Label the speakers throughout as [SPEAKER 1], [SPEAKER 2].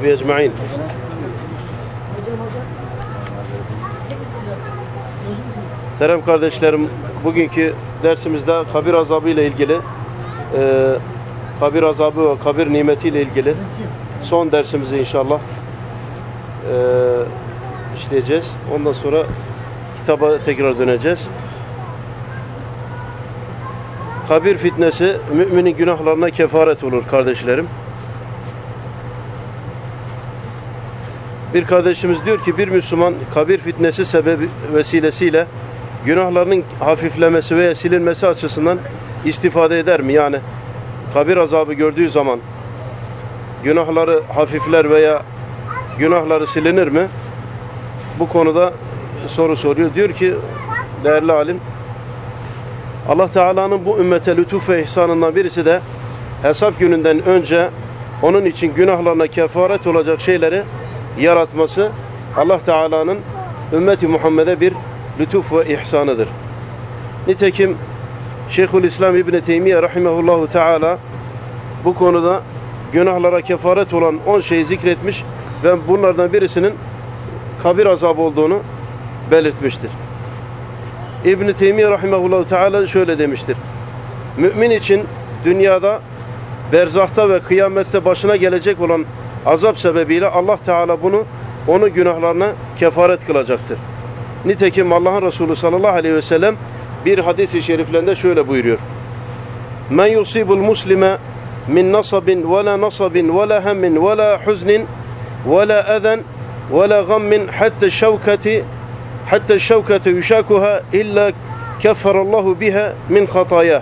[SPEAKER 1] وصحبه أجمعين Terem kardeşlerim bugünkü dersimizde kabir azabı ile ilgili e, kabir azabı ve kabir nimeti ile ilgili son dersimizi inşallah e, işleyeceğiz. Ondan sonra kitaba tekrar döneceğiz. Kabir fitnesi müminin günahlarına kefaret olur kardeşlerim. Bir kardeşimiz diyor ki bir Müslüman kabir fitnesi sebebi vesilesiyle günahlarının hafiflemesi veya silinmesi açısından istifade eder mi? Yani kabir azabı gördüğü zaman günahları hafifler veya günahları silinir mi? Bu konuda soru soruyor. Diyor ki değerli alim Allah Teala'nın bu ümmete lütuf ve ihsanından birisi de hesap gününden önce onun için günahlarına kefaret olacak şeyleri yaratması Allah Teala'nın ümmeti Muhammed'e bir lütuf ve ihsanıdır. Nitekim Şeyhülislam İbni Teymiye Rahimehullahu Teala bu konuda günahlara kefaret olan 10 şeyi zikretmiş ve bunlardan birisinin kabir azabı olduğunu belirtmiştir. İbn Teymiye rahimehullah teala şöyle demiştir. Mümin için dünyada berzahta ve kıyamette başına gelecek olan azap sebebiyle Allah Teala bunu onu günahlarına kefaret kılacaktır. Nitekim Allah'ın Resulü sallallahu aleyhi ve sellem bir hadis-i şeriflerinde şöyle buyuruyor. Men yusibul muslime min nasabin ve la nasabin ve la hemmin ve la huznin ve la eden ve la gammin hatta şevketi hatta şevkete yuşakuha illa kefferallahu biha min hataya.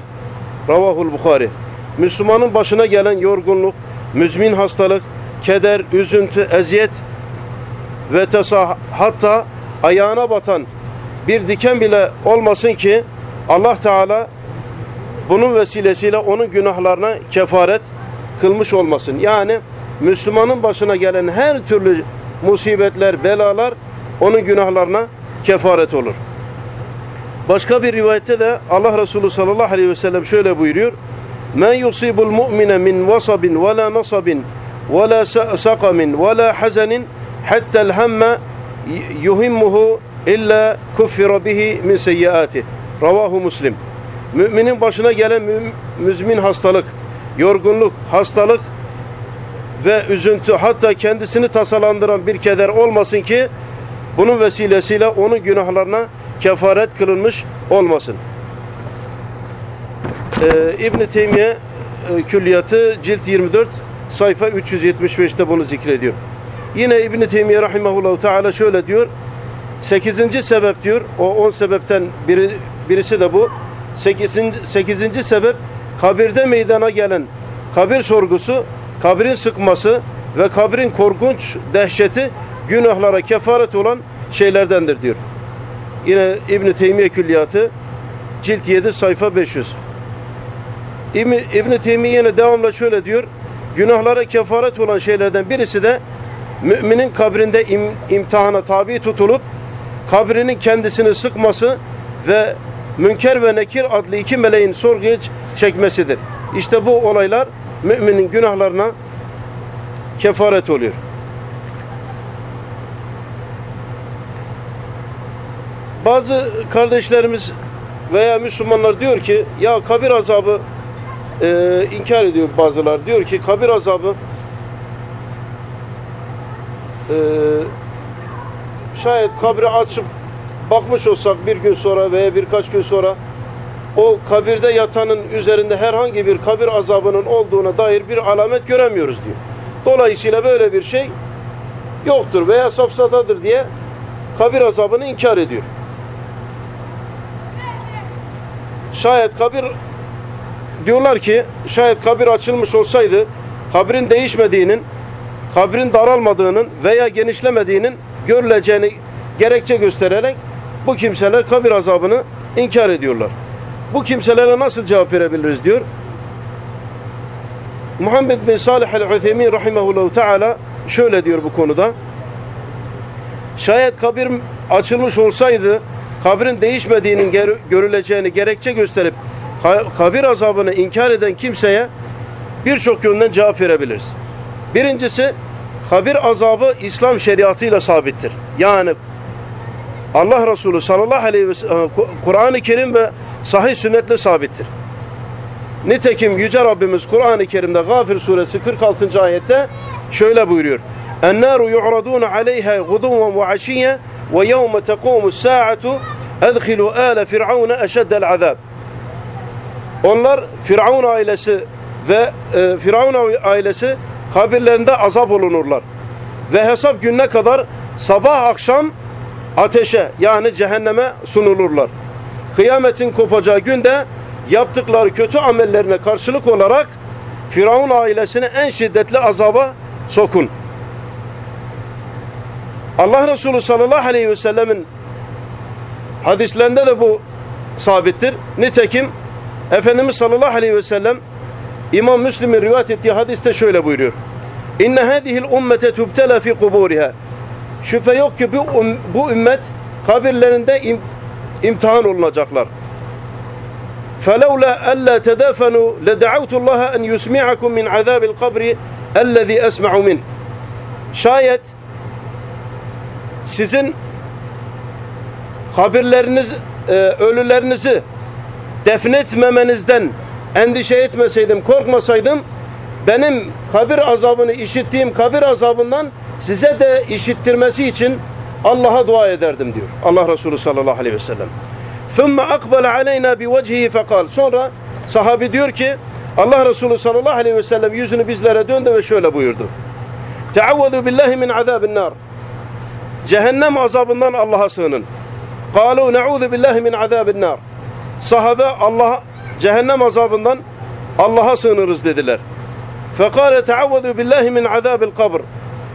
[SPEAKER 1] Ravahul Bukhari. Müslümanın başına gelen yorgunluk, müzmin hastalık, keder, üzüntü, eziyet ve tesa hatta ayağına batan bir diken bile olmasın ki Allah Teala bunun vesilesiyle onun günahlarına kefaret kılmış olmasın. Yani Müslümanın başına gelen her türlü musibetler, belalar onun günahlarına kefaret olur. Başka bir rivayette de Allah Resulü sallallahu aleyhi ve sellem şöyle buyuruyor. Men yusibul mu'mine min vasabin ve la nasabin saqamin ve la hazanin hatta hemme yuhimmuhu illa kuffira bihi min seyyiati. Ravahu Muslim. Müminin başına gelen müzmin hastalık, yorgunluk, hastalık ve üzüntü hatta kendisini tasalandıran bir keder olmasın ki bunun vesilesiyle onun günahlarına kefaret kılınmış olmasın. Ee, İbn-i Teymiye e, Külliyatı cilt 24 sayfa 375'te bunu zikrediyor. Yine İbn-i Teymiye Rahimahullahu Teala şöyle diyor. 8. sebep diyor. O 10 sebepten biri, birisi de bu. 8. 8. sebep kabirde meydana gelen kabir sorgusu, kabrin sıkması ve kabrin korkunç dehşeti günahlara kefaret olan şeylerdendir diyor. Yine İbn Teymiye Külliyatı cilt 7 sayfa 500. İbn İbn Teymiye yine devamla şöyle diyor. Günahlara kefaret olan şeylerden birisi de müminin kabrinde im, imtihana tabi tutulup kabrinin kendisini sıkması ve Münker ve Nekir adlı iki meleğin sorguya çekmesidir. İşte bu olaylar müminin günahlarına kefaret oluyor. Bazı kardeşlerimiz veya Müslümanlar diyor ki ya kabir azabı e, inkar ediyor bazılar. Diyor ki kabir azabı e, şayet kabri açıp bakmış olsak bir gün sonra veya birkaç gün sonra o kabirde yatanın üzerinde herhangi bir kabir azabının olduğuna dair bir alamet göremiyoruz diyor. Dolayısıyla böyle bir şey yoktur veya safsatadır diye kabir azabını inkar ediyor. Şayet kabir diyorlar ki şayet kabir açılmış olsaydı kabrin değişmediğinin, kabrin daralmadığının veya genişlemediğinin görüleceğini gerekçe göstererek bu kimseler kabir azabını inkar ediyorlar. Bu kimselere nasıl cevap verebiliriz diyor. Muhammed bin Salih el-Utheymin rahimehullahu teala şöyle diyor bu konuda. Şayet kabir açılmış olsaydı kabrin değişmediğinin görüleceğini gerekçe gösterip kabir azabını inkar eden kimseye birçok yönden cevap verebiliriz. Birincisi kabir azabı İslam şeriatıyla sabittir. Yani Allah Resulü sallallahu aleyhi ve sellem Kur'an-ı Kerim ve sahih sünnetle sabittir. Nitekim Yüce Rabbimiz Kur'an-ı Kerim'de Gafir suresi 46. ayette şöyle buyuruyor. اَنَّارُ يُعْرَضُونَ عَلَيْهَا غُدُوًا وَعَشِيًّا وَيَوْمَ تَقُومُ السَّاعَةُ اَدْخِلُوا آلَ فِرْعَوْنَ اَشَدَّ الْعَذَابِ onlar Firavun ailesi ve e, Firavun ailesi kabirlerinde azap olunurlar. Ve hesap gününe kadar sabah akşam ateşe yani cehenneme sunulurlar. Kıyametin kopacağı günde yaptıkları kötü amellerine karşılık olarak Firavun ailesini en şiddetli azaba sokun. Allah Resulü sallallahu aleyhi ve sellemin hadislerinde de bu sabittir. Nitekim Efendimiz sallallahu aleyhi ve sellem İmam Müslim'in rivayet ettiği hadiste şöyle buyuruyor. İnne hadihil ummete tubtela fi kuburiha. Şüphe yok ki bu, bu ümmet kabirlerinde im, imtihan olunacaklar. فَلَوْلَا أَلَّا تَدَافَنُوا لَدَعَوْتُ اللّٰهَ أَنْ يُسْمِعَكُمْ مِنْ عَذَابِ الْقَبْرِ اَلَّذ۪ي أَسْمَعُ مِنْ Şayet sizin kabirleriniz, e, ölülerinizi defnetmemenizden endişe etmeseydim, korkmasaydım benim kabir azabını işittiğim kabir azabından size de işittirmesi için Allah'a dua ederdim diyor. Allah Resulü sallallahu aleyhi ve sellem. ثُمَّ أَقْبَلَ عَلَيْنَا بِوَجْهِهِ فَقَالْ Sonra sahabi diyor ki Allah Resulü sallallahu aleyhi ve sellem yüzünü bizlere döndü ve şöyle buyurdu. تَعَوَّذُوا بِاللّٰهِ مِنْ عَذَابِ النَّارِ Cehennem azabından Allah'a sığının. قَالُوا نَعُوذُ بِاللّٰهِ مِنْ عَذَابِ النَّارِ Sahabe Allah cehennem azabından Allah'a sığınırız dediler. Fekale teavvedu billahi min azabil kabr.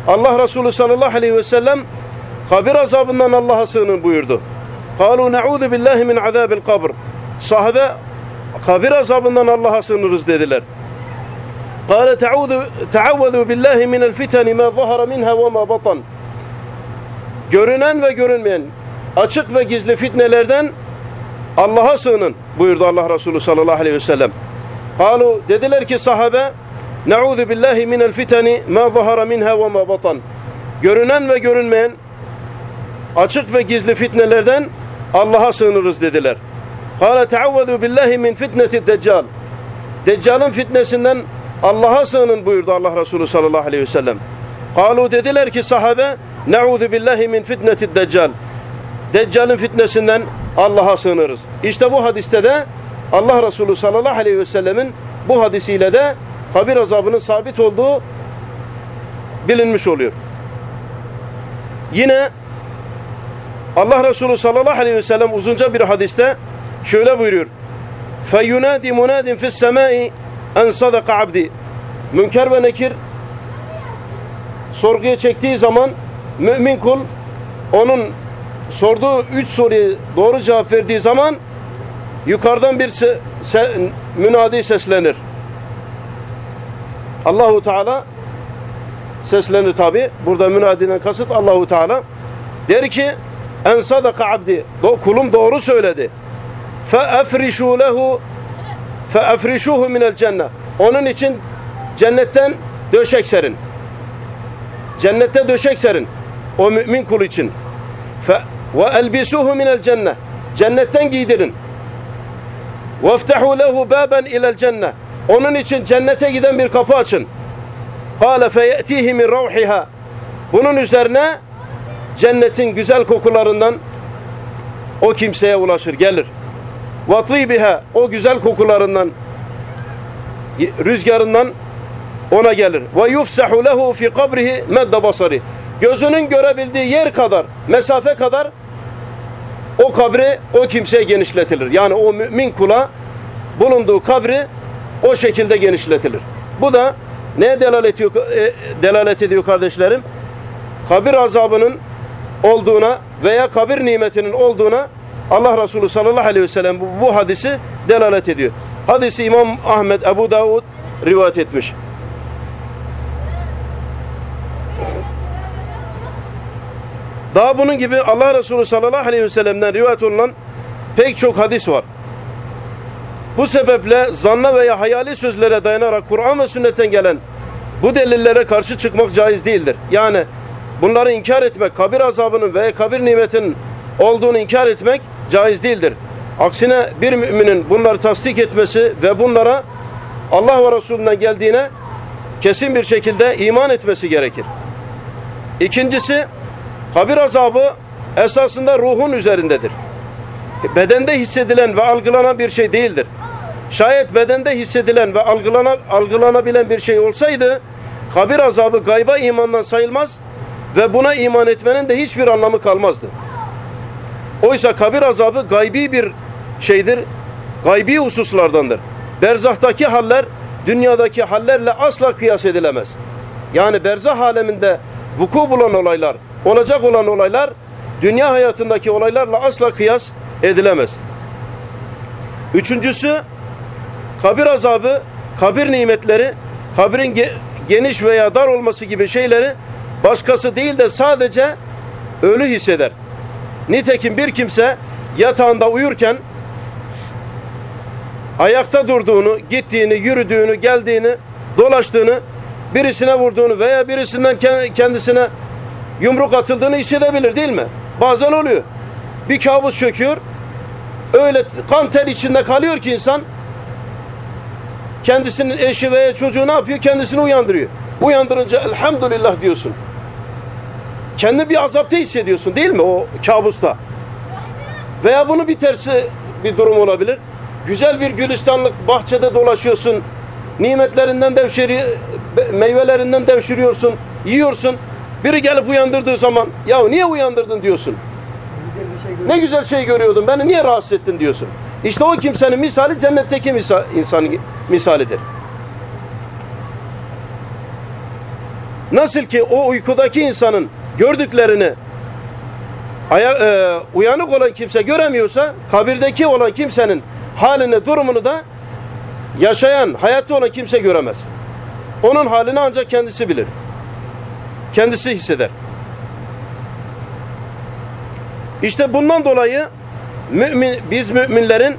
[SPEAKER 1] Allah Resulü sallallahu aleyhi ve sellem kabir azabından Allah'a sığının buyurdu. Kalu ne'udu billahi min azabil kabr. Sahabe kabir azabından Allah'a sığınırız dediler. Kale teavvedu billahi minel fiteni ma zahara minha ve ma batan. Görünen ve görünmeyen, açık ve gizli fitnelerden Allah'a sığının buyurdu Allah Resulü sallallahu aleyhi ve sellem. Kalu dediler ki sahabe Na'udhu billahi minel fiteni ma zahara minha ve ma batan. Görünen ve görünmeyen açık ve gizli fitnelerden Allah'a sığınırız dediler. Kale teavvezu billahi min fitneti deccal. Deccal'ın fitnesinden Allah'a sığının buyurdu Allah Resulü sallallahu aleyhi ve sellem. Kalu dediler ki sahabe Na'udhu billahi min fitneti deccal. Deccal'ın fitnesinden Allah'a sığınırız. İşte bu hadiste de Allah Resulü sallallahu aleyhi ve sellemin bu hadisiyle de kabir azabının sabit olduğu bilinmiş oluyor. Yine Allah Resulü sallallahu aleyhi ve sellem uzunca bir hadiste şöyle buyuruyor. فَيُنَادِ مُنَادٍ فِي السَّمَاءِ اَنْ صَدَقَ عَبْدِ Münker ve Nekir sorguya çektiği zaman mümin kul onun sorduğu üç soruya doğru cevap verdiği zaman yukarıdan bir se, se, münadi seslenir. Allahu Teala seslenir tabi. Burada münadiden kasıt Allahu Teala. Der ki en sadaka abdi. Kulum doğru söyledi. Fe efrişu lehu fe efrişuhu minel cennet. Onun için cennetten döşek serin. Cennette döşek serin. O mümin kul için. Fe ve elbisuhu minel cennet. Cennetten giydirin. Veftehu lehu baben ilel cennet. Onun için cennete giden bir kapı açın. Kâle feyetihi min ravhiha. Bunun üzerine cennetin güzel kokularından o kimseye ulaşır, gelir. Vatîbiha o güzel kokularından rüzgarından ona gelir. Ve yufsahu lehu fi kabrihi medde basari. Gözünün görebildiği yer kadar, mesafe kadar o kabri o kimseye genişletilir. Yani o mümin kula bulunduğu kabri o şekilde genişletilir. Bu da neye delalet ediyor, e, delalet ediyor kardeşlerim? Kabir azabının olduğuna veya kabir nimetinin olduğuna Allah Resulü sallallahu aleyhi ve sellem bu, bu hadisi delalet ediyor. Hadisi İmam Ahmet Ebu Davud rivayet etmiş. Daha bunun gibi Allah Resulü sallallahu aleyhi ve sellem'den rivayet olunan pek çok hadis var. Bu sebeple zanna veya hayali sözlere dayanarak Kur'an ve sünnetten gelen bu delillere karşı çıkmak caiz değildir. Yani bunları inkar etmek, kabir azabının veya kabir nimetinin olduğunu inkar etmek caiz değildir. Aksine bir müminin bunları tasdik etmesi ve bunlara Allah ve Resulünden geldiğine kesin bir şekilde iman etmesi gerekir. İkincisi, kabir azabı esasında ruhun üzerindedir. Bedende hissedilen ve algılanan bir şey değildir. Şayet bedende hissedilen ve algılana, algılanabilen bir şey olsaydı, kabir azabı gayba imandan sayılmaz ve buna iman etmenin de hiçbir anlamı kalmazdı. Oysa kabir azabı gaybi bir şeydir, gaybi hususlardandır. Berzahtaki haller dünyadaki hallerle asla kıyas edilemez. Yani berzah aleminde vuku bulan olaylar, olacak olan olaylar dünya hayatındaki olaylarla asla kıyas edilemez. Üçüncüsü kabir azabı, kabir nimetleri, kabrin ge geniş veya dar olması gibi şeyleri başkası değil de sadece ölü hisseder. Nitekim bir kimse yatağında uyurken ayakta durduğunu, gittiğini, yürüdüğünü, geldiğini, dolaştığını, birisine vurduğunu veya birisinden kendisine yumruk atıldığını hissedebilir değil mi? Bazen oluyor. Bir kabus çöküyor. Öyle kan ter içinde kalıyor ki insan kendisinin eşi veya çocuğu ne yapıyor? Kendisini uyandırıyor. Uyandırınca elhamdülillah diyorsun. Kendi bir azapta hissediyorsun değil mi o kabusta? Veya bunu bir tersi bir durum olabilir. Güzel bir gülistanlık bahçede dolaşıyorsun. Nimetlerinden devşiri, meyvelerinden devşiriyorsun, yiyorsun. Biri gelip uyandırdığı zaman ya niye uyandırdın diyorsun. Güzel şey ne güzel şey görüyordum beni niye rahatsız ettin diyorsun. İşte o kimsenin misali cennetteki misal, insan misalidir. Nasıl ki o uykudaki insanın gördüklerini aya, e, uyanık olan kimse göremiyorsa kabirdeki olan kimsenin halini durumunu da yaşayan hayatta olan kimse göremez. Onun halini ancak kendisi bilir. Kendisi hisseder. İşte bundan dolayı mümin, biz müminlerin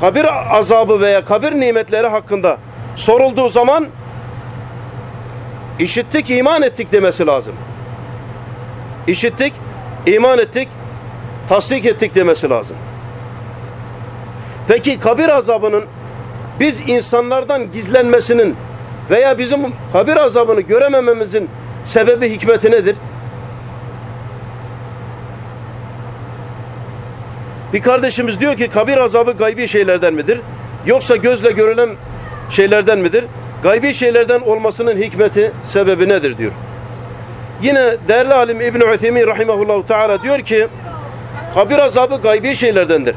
[SPEAKER 1] kabir azabı veya kabir nimetleri hakkında sorulduğu zaman işittik, iman ettik demesi lazım. İşittik, iman ettik, tasdik ettik demesi lazım. Peki kabir azabının biz insanlardan gizlenmesinin veya bizim kabir azabını göremememizin sebebi hikmeti nedir? Bir kardeşimiz diyor ki kabir azabı gaybi şeylerden midir? Yoksa gözle görülen şeylerden midir? Gaybi şeylerden olmasının hikmeti, sebebi nedir diyor. Yine değerli alim İbn-i Uthimi rahimahullahu teala diyor ki kabir azabı gaybi şeylerdendir.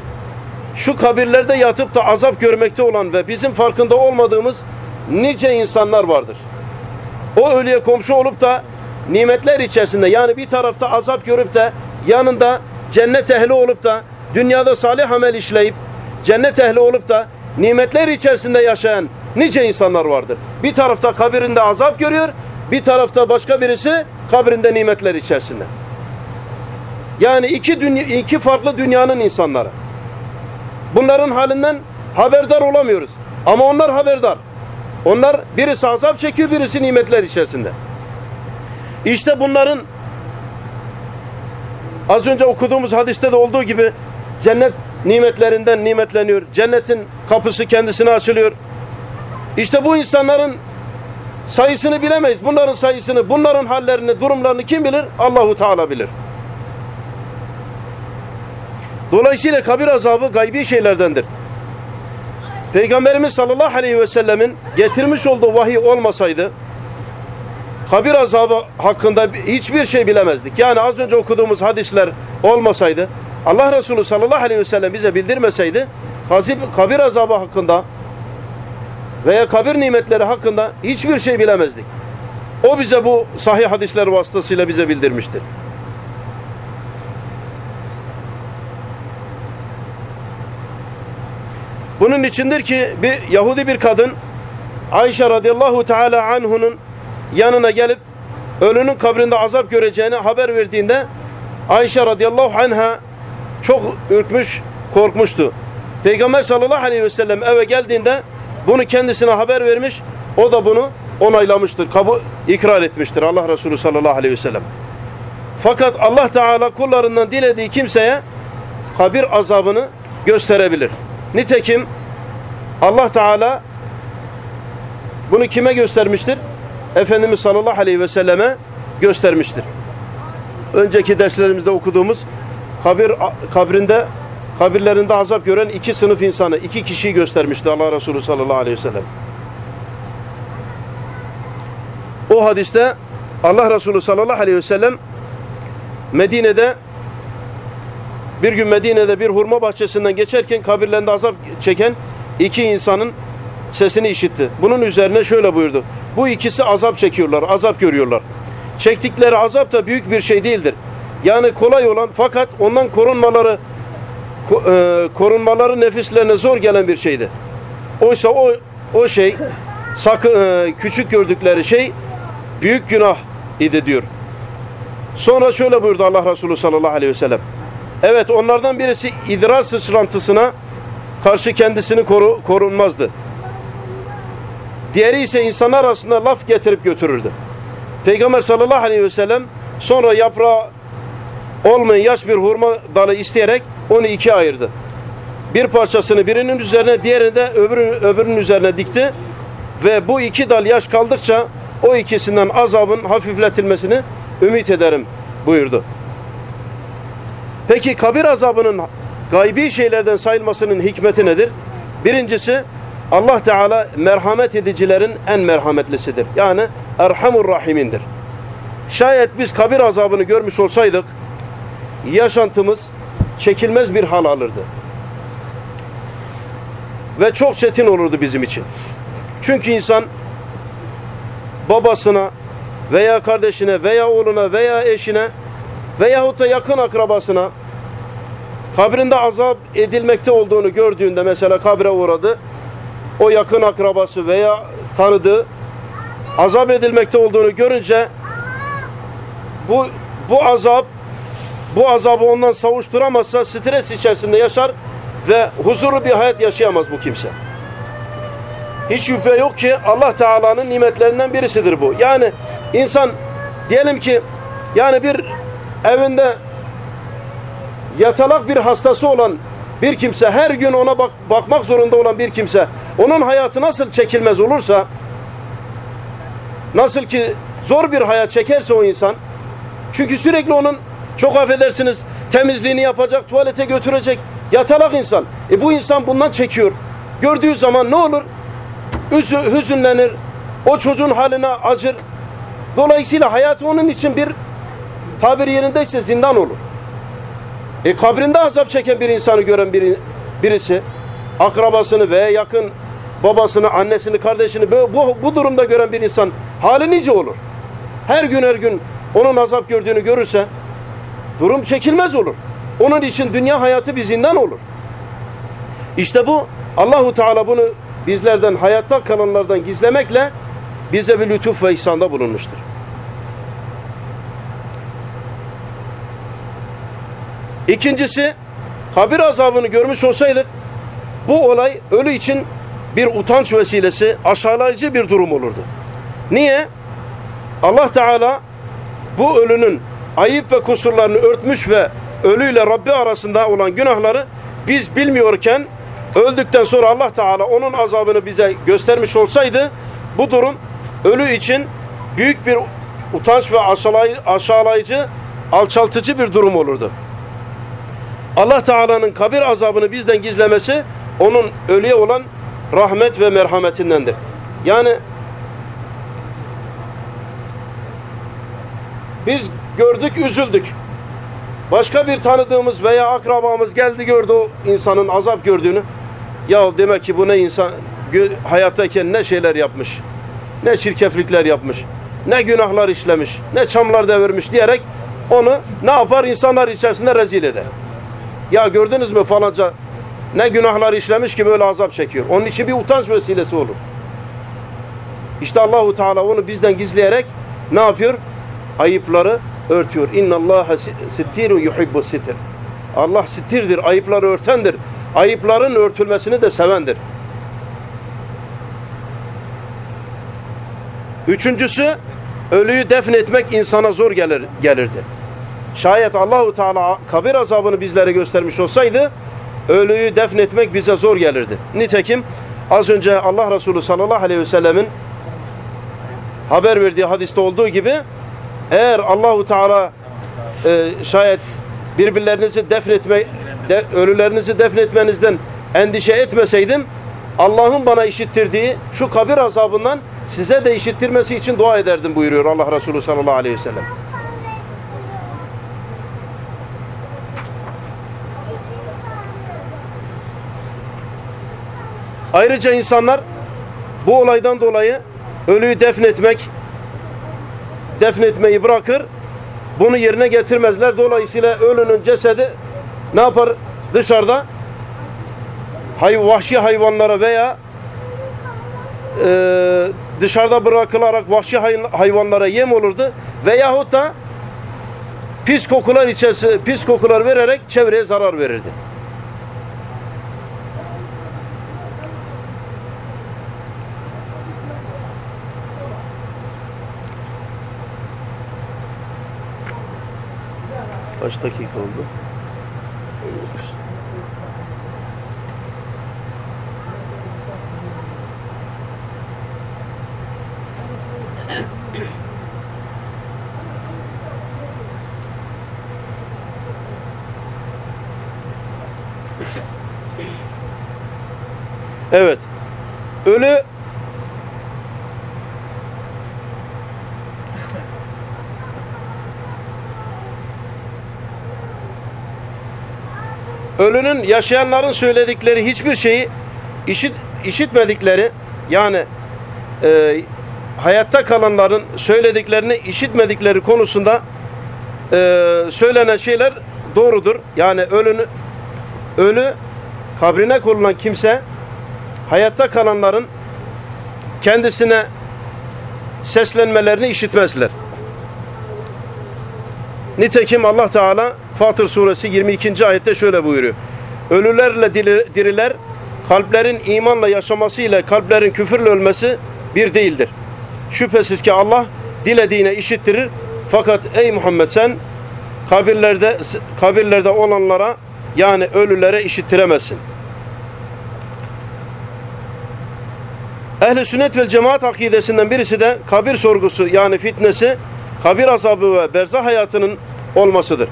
[SPEAKER 1] Şu kabirlerde yatıp da azap görmekte olan ve bizim farkında olmadığımız nice insanlar vardır. O ölüye komşu olup da nimetler içerisinde yani bir tarafta azap görüp de yanında cennet ehli olup da dünyada salih amel işleyip cennet ehli olup da nimetler içerisinde yaşayan nice insanlar vardır. Bir tarafta kabirinde azap görüyor, bir tarafta başka birisi kabrinde nimetler içerisinde. Yani iki, dünya, iki farklı dünyanın insanları. Bunların halinden haberdar olamıyoruz. Ama onlar haberdar. Onlar birisi azap çekiyor, birisi nimetler içerisinde. İşte bunların az önce okuduğumuz hadiste de olduğu gibi cennet nimetlerinden nimetleniyor. Cennetin kapısı kendisine açılıyor. İşte bu insanların sayısını bilemeyiz. Bunların sayısını, bunların hallerini, durumlarını kim bilir? Allahu Teala bilir. Dolayısıyla kabir azabı gaybi şeylerdendir. Peygamberimiz sallallahu aleyhi ve sellemin getirmiş olduğu vahiy olmasaydı kabir azabı hakkında hiçbir şey bilemezdik. Yani az önce okuduğumuz hadisler olmasaydı Allah Resulü sallallahu aleyhi ve sellem bize bildirmeseydi kabir azabı hakkında veya kabir nimetleri hakkında hiçbir şey bilemezdik. O bize bu sahih hadisler vasıtasıyla bize bildirmiştir. Bunun içindir ki bir Yahudi bir kadın Ayşe radıyallahu teala anhunun yanına gelip ölünün kabrinde azap göreceğini haber verdiğinde Ayşe radıyallahu anha çok ürkmüş, korkmuştu. Peygamber sallallahu aleyhi ve sellem eve geldiğinde bunu kendisine haber vermiş O da bunu onaylamıştır, kabul, ikrar etmiştir Allah Resulü sallallahu aleyhi ve sellem. Fakat Allah Teala kullarından dilediği kimseye kabir azabını gösterebilir. Nitekim Allah Teala bunu kime göstermiştir? Efendimiz sallallahu aleyhi ve selleme göstermiştir. Önceki derslerimizde okuduğumuz kabir kabrinde kabirlerinde azap gören iki sınıf insanı, iki kişiyi göstermişti Allah Resulü sallallahu aleyhi ve sellem. O hadiste Allah Resulü sallallahu aleyhi ve sellem Medine'de bir gün Medine'de bir hurma bahçesinden geçerken kabirlerinde azap çeken iki insanın sesini işitti. Bunun üzerine şöyle buyurdu. Bu ikisi azap çekiyorlar, azap görüyorlar. Çektikleri azap da büyük bir şey değildir. Yani kolay olan fakat ondan korunmaları e, korunmaları nefislerine zor gelen bir şeydi. Oysa o o şey sakın e, küçük gördükleri şey büyük günah idi diyor. Sonra şöyle buyurdu Allah Resulü sallallahu aleyhi ve sellem. Evet onlardan birisi idrar sıçrantısına karşı kendisini koru, korunmazdı. Diğeri ise insanlar arasında laf getirip götürürdü. Peygamber sallallahu aleyhi ve sellem sonra yaprağı olmayan yaş bir hurma dalı isteyerek onu ikiye ayırdı. Bir parçasını birinin üzerine diğerini de öbürünün, öbürünün üzerine dikti. Ve bu iki dal yaş kaldıkça o ikisinden azabın hafifletilmesini ümit ederim buyurdu. Peki kabir azabının gaybi şeylerden sayılmasının hikmeti nedir? Birincisi Allah Teala merhamet edicilerin en merhametlisidir. Yani Erhamur Rahimindir. Şayet biz kabir azabını görmüş olsaydık yaşantımız çekilmez bir hal alırdı. Ve çok çetin olurdu bizim için. Çünkü insan babasına veya kardeşine veya oğluna veya eşine veyahut da yakın akrabasına kabrinde azap edilmekte olduğunu gördüğünde mesela kabre uğradı o yakın akrabası veya tanıdığı azap edilmekte olduğunu görünce bu bu azap bu azabı ondan savuşturamazsa stres içerisinde yaşar ve huzurlu bir hayat yaşayamaz bu kimse. Hiç şüphe yok ki Allah Teala'nın nimetlerinden birisidir bu. Yani insan diyelim ki yani bir evinde yatalak bir hastası olan bir kimse her gün ona bak, bakmak zorunda olan bir kimse onun hayatı nasıl çekilmez olursa nasıl ki zor bir hayat çekerse o insan çünkü sürekli onun çok affedersiniz temizliğini yapacak, tuvalete götürecek yatalak insan. E bu insan bundan çekiyor. Gördüğü zaman ne olur? Üzü, hüzünlenir. O çocuğun haline acır. Dolayısıyla hayatı onun için bir tabir yerindeyse zindan olur. E kabrinde azap çeken bir insanı gören biri, birisi akrabasını veya yakın babasını, annesini, kardeşini bu, bu durumda gören bir insan hali nice olur. Her gün her gün onun azap gördüğünü görürse durum çekilmez olur. Onun için dünya hayatı bir zindan olur. İşte bu Allahu Teala bunu bizlerden hayatta kalanlardan gizlemekle bize bir lütuf ve ihsanda bulunmuştur. İkincisi kabir azabını görmüş olsaydık bu olay ölü için bir utanç vesilesi, aşağılayıcı bir durum olurdu. Niye? Allah Teala bu ölünün ayıp ve kusurlarını örtmüş ve ölüyle Rabbi arasında olan günahları biz bilmiyorken öldükten sonra Allah Teala onun azabını bize göstermiş olsaydı bu durum ölü için büyük bir utanç ve aşağılayıcı, alçaltıcı bir durum olurdu. Allah Teala'nın kabir azabını bizden gizlemesi onun ölüye olan rahmet ve merhametindendir. Yani biz gördük, üzüldük. Başka bir tanıdığımız veya akrabamız geldi gördü o insanın azap gördüğünü. Ya demek ki bu ne insan hayattayken ne şeyler yapmış. Ne çirkeflikler yapmış. Ne günahlar işlemiş. Ne çamlar devirmiş diyerek onu ne yapar? insanlar içerisinde rezil eder. Ya gördünüz mü falanca ne günahlar işlemiş ki böyle azap çekiyor. Onun için bir utanç vesilesi olur. İşte Allahu Teala onu bizden gizleyerek ne yapıyor? Ayıpları örtüyor. İnna Allah sittiru yuhibbu sitir. Allah sittirdir, ayıpları örtendir. Ayıpların örtülmesini de sevendir. Üçüncüsü ölüyü defnetmek insana zor gelir, gelirdi. Şayet Allahu Teala kabir azabını bizlere göstermiş olsaydı ölüyü defnetmek bize zor gelirdi. Nitekim az önce Allah Resulü sallallahu aleyhi ve sellemin haber verdiği hadiste olduğu gibi eğer Allahu Teala e, şayet birbirlerinizi defnetme de, ölülerinizi defnetmenizden endişe etmeseydim Allah'ın bana işittirdiği şu kabir azabından size de işittirmesi için dua ederdim buyuruyor Allah Resulü sallallahu aleyhi ve sellem. Ayrıca insanlar bu olaydan dolayı ölüyü defnetmek defnetmeyi bırakır bunu yerine getirmezler. Dolayısıyla ölünün cesedi ne yapar? Dışarıda hay vahşi hayvanlara veya e, dışarıda bırakılarak vahşi hay hayvanlara yem olurdu. Veyahut da pis kokular içerisi pis kokular vererek çevreye zarar verirdi. Kaç dakika oldu? Evet. Ölü ölünün yaşayanların söyledikleri hiçbir şeyi işit, işitmedikleri yani e, hayatta kalanların söylediklerini işitmedikleri konusunda e, söylenen şeyler doğrudur. Yani ölünü ölü kabrine konulan kimse hayatta kalanların kendisine seslenmelerini işitmezler. Nitekim Allah Teala Fatır suresi 22. ayette şöyle buyuruyor. Ölülerle diriler kalplerin imanla yaşaması ile kalplerin küfürle ölmesi bir değildir. Şüphesiz ki Allah dilediğine işittirir. Fakat ey Muhammed sen kabirlerde kabirlerde olanlara yani ölülere işittiremezsin. Ehli sünnet ve cemaat akidesinden birisi de kabir sorgusu yani fitnesi, kabir azabı ve berzah hayatının olmasıdır.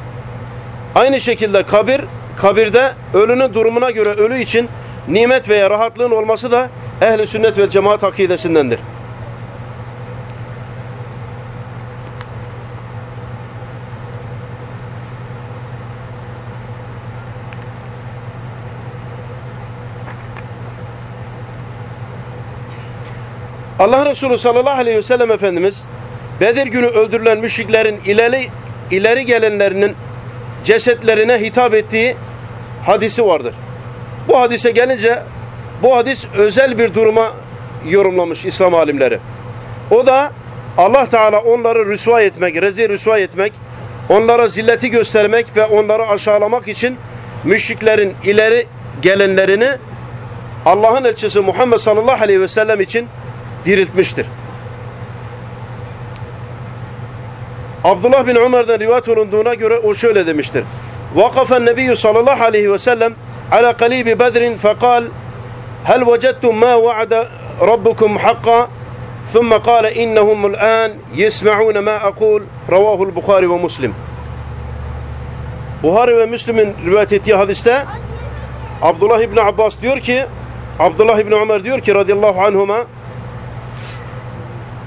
[SPEAKER 1] Aynı şekilde kabir, kabirde ölünün durumuna göre ölü için nimet veya rahatlığın olması da ehli sünnet ve cemaat akidesindendir. Allah Resulü sallallahu aleyhi ve sellem Efendimiz Bedir günü öldürülen müşriklerin ileri, ileri gelenlerinin cesetlerine hitap ettiği hadisi vardır. Bu hadise gelince bu hadis özel bir duruma yorumlamış İslam alimleri. O da Allah Teala onları rüsva etmek, rezil rüsva etmek, onlara zilleti göstermek ve onları aşağılamak için müşriklerin ileri gelenlerini Allah'ın elçisi Muhammed sallallahu aleyhi ve sellem için diriltmiştir. Abdullah bin Ömer'den rivayet olunduğuna göre o şöyle demiştir. Vakafen Nebiyyü sallallahu aleyhi ve sellem ala kalibi bedrin fekal hel vecettum ma vaada rabbukum hakka ثم قال إنهم الآن يسمعون ما أقول رواه البخاري ومسلم Buhari ve Müslim'in rivayet ettiği hadiste Abdullah İbni Abbas diyor ki Abdullah İbni Ömer diyor ki radıyallahu anhuma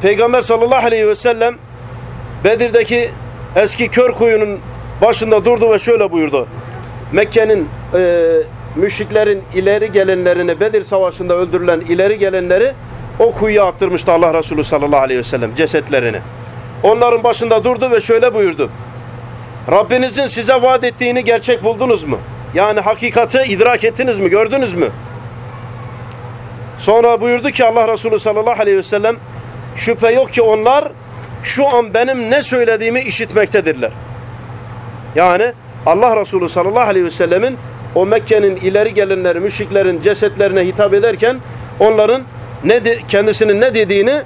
[SPEAKER 1] Peygamber sallallahu aleyhi ve sellem Bedir'deki eski kör kuyunun başında durdu ve şöyle buyurdu. Mekke'nin e, müşriklerin ileri gelenlerini Bedir Savaşı'nda öldürülen ileri gelenleri o kuyuya attırmıştı Allah Resulü sallallahu aleyhi ve sellem cesetlerini. Onların başında durdu ve şöyle buyurdu. Rabbinizin size vaat ettiğini gerçek buldunuz mu? Yani hakikati idrak ettiniz mi? Gördünüz mü? Sonra buyurdu ki Allah Resulü sallallahu aleyhi ve sellem şüphe yok ki onlar şu an benim ne söylediğimi işitmektedirler. Yani Allah Resulü sallallahu aleyhi ve sellemin o Mekke'nin ileri gelenleri, müşriklerin cesetlerine hitap ederken onların ne kendisinin ne dediğini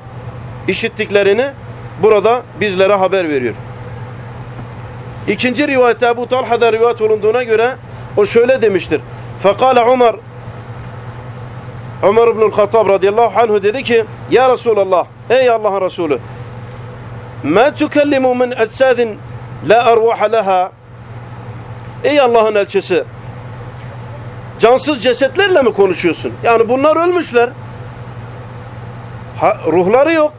[SPEAKER 1] işittiklerini burada bizlere haber veriyor. İkinci rivayette Ebu Talha'da rivayet olunduğuna göre o şöyle demiştir. Fekale Ömer Ömer İbnül Hattab radıyallahu anhu dedi ki Ya Resulallah ey Allah'ın Resulü Ma tukellimu min ecsadin la ervaha leha Ey Allah'ın elçisi cansız cesetlerle mi konuşuyorsun? Yani bunlar ölmüşler. Ha, ruhları yok.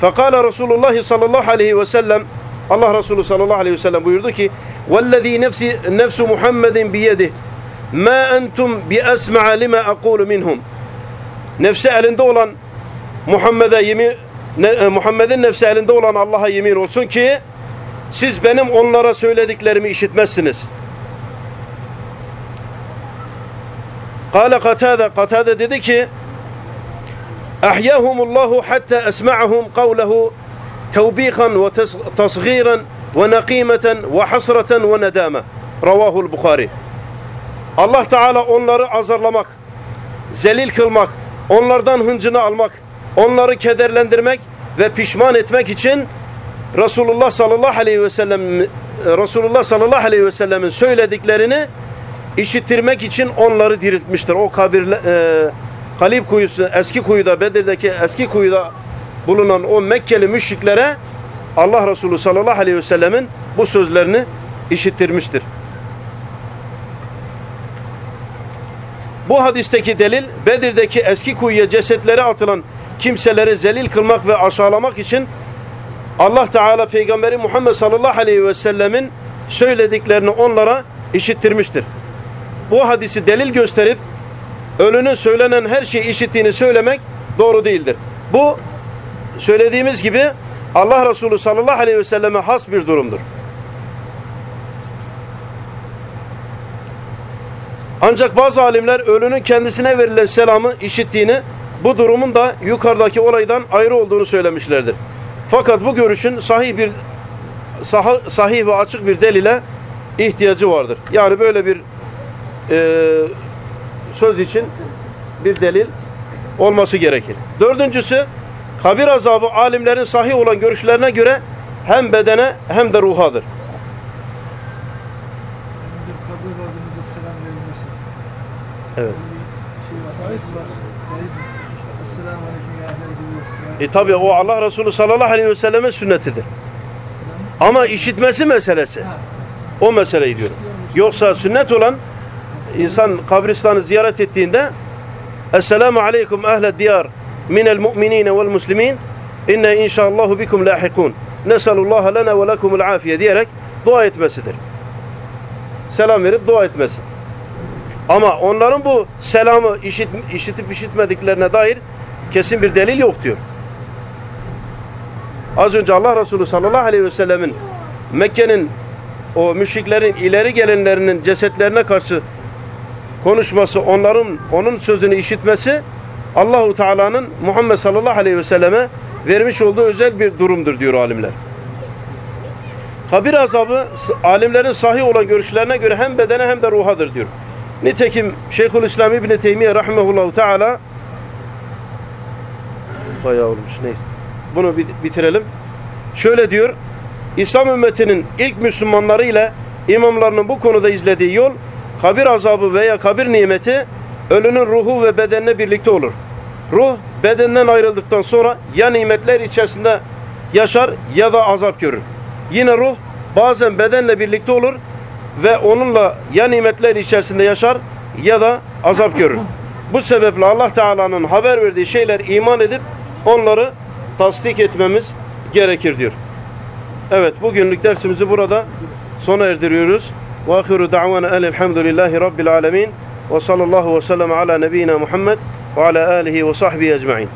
[SPEAKER 1] Fekale Resulullah sallallahu aleyhi ve sellem Allah Resulü sallallahu aleyhi ve sellem buyurdu ki وَالَّذ۪ي nefsi, nefsu Muhammedin biyedih مَا أَنْتُمْ بِأَسْمَعَ لِمَا أَقُولُ minhum Nefsi elinde olan Muhammed'e yemin ne, Muhammed'in nefsi elinde olan Allah'a yemin olsun ki siz benim onlara söylediklerimi işitmezsiniz. Kale Katade, Katade dedi ki Ahyahumullahu hatta esma'ahum kavlehu tevbihan ve tasgiran ve nakimeten ve hasreten ve nedame. Ravahul Bukhari. Allah Teala onları azarlamak, zelil kılmak, onlardan hıncını almak, onları kederlendirmek ve pişman etmek için Resulullah sallallahu aleyhi ve sellem Resulullah sallallahu aleyhi ve sellemin söylediklerini işittirmek için onları diriltmiştir. O kabir e, Kalip kuyusu eski kuyuda Bedir'deki eski kuyuda bulunan o Mekkeli müşriklere Allah Resulü sallallahu aleyhi ve sellemin bu sözlerini işittirmiştir. Bu hadisteki delil Bedir'deki eski kuyuya cesetlere atılan kimseleri zelil kılmak ve aşağılamak için Allah Teala Peygamberi Muhammed sallallahu aleyhi ve sellemin söylediklerini onlara işittirmiştir. Bu hadisi delil gösterip ölünün söylenen her şeyi işittiğini söylemek doğru değildir. Bu söylediğimiz gibi Allah Resulü sallallahu aleyhi ve selleme has bir durumdur. Ancak bazı alimler ölünün kendisine verilen selamı işittiğini, bu durumun da yukarıdaki olaydan ayrı olduğunu söylemişlerdir. Fakat bu görüşün sahih bir sahih ve açık bir delile ihtiyacı vardır. Yani böyle bir e, söz için bir delil olması gerekir. Dördüncüsü, kabir azabı alimlerin sahih olan görüşlerine göre hem bedene hem de ruhadır. Evet. E tabi o Allah Resulü sallallahu aleyhi ve selleme sünnetidir. Ama işitmesi meselesi. O meseleyi diyorum. Yoksa sünnet olan insan kabristanı ziyaret ettiğinde Esselamu aleyküm ehle diyar minel mu'minine vel muslimin inne inşaallahu bikum lahikun nesalullaha lena ve lekumul afiye diyerek dua etmesidir. Selam verip dua etmesi. Ama onların bu selamı işit, işitip işitmediklerine dair kesin bir delil yok diyor. Az önce Allah Resulü sallallahu aleyhi ve sellemin Mekke'nin o müşriklerin ileri gelenlerinin cesetlerine karşı konuşması, onların onun sözünü işitmesi Allahu Teala'nın Muhammed sallallahu aleyhi ve selleme vermiş olduğu özel bir durumdur diyor alimler. Kabir azabı alimlerin sahih olan görüşlerine göre hem bedene hem de ruhadır diyor. Nitekim Şeyhülislam İbn Teymiye rahimehullahu teala bayağı olmuş neyse. Bunu bitirelim. Şöyle diyor. İslam ümmetinin ilk Müslümanları ile imamlarının bu konuda izlediği yol kabir azabı veya kabir nimeti ölünün ruhu ve bedenine birlikte olur. Ruh bedenden ayrıldıktan sonra ya nimetler içerisinde yaşar ya da azap görür. Yine ruh bazen bedenle birlikte olur ve onunla ya nimetler içerisinde yaşar ya da azap görür. Bu sebeple Allah Teala'nın haber verdiği şeyler iman edip onları tasdik etmemiz gerekir diyor. Evet bugünlük dersimizi burada sona erdiriyoruz. Da'vana elhamdülillahi rabbil alemin ve sallallahu ve sellem ala nebiyyina Muhammed ve ala alihi ve sahbihi ecma'in.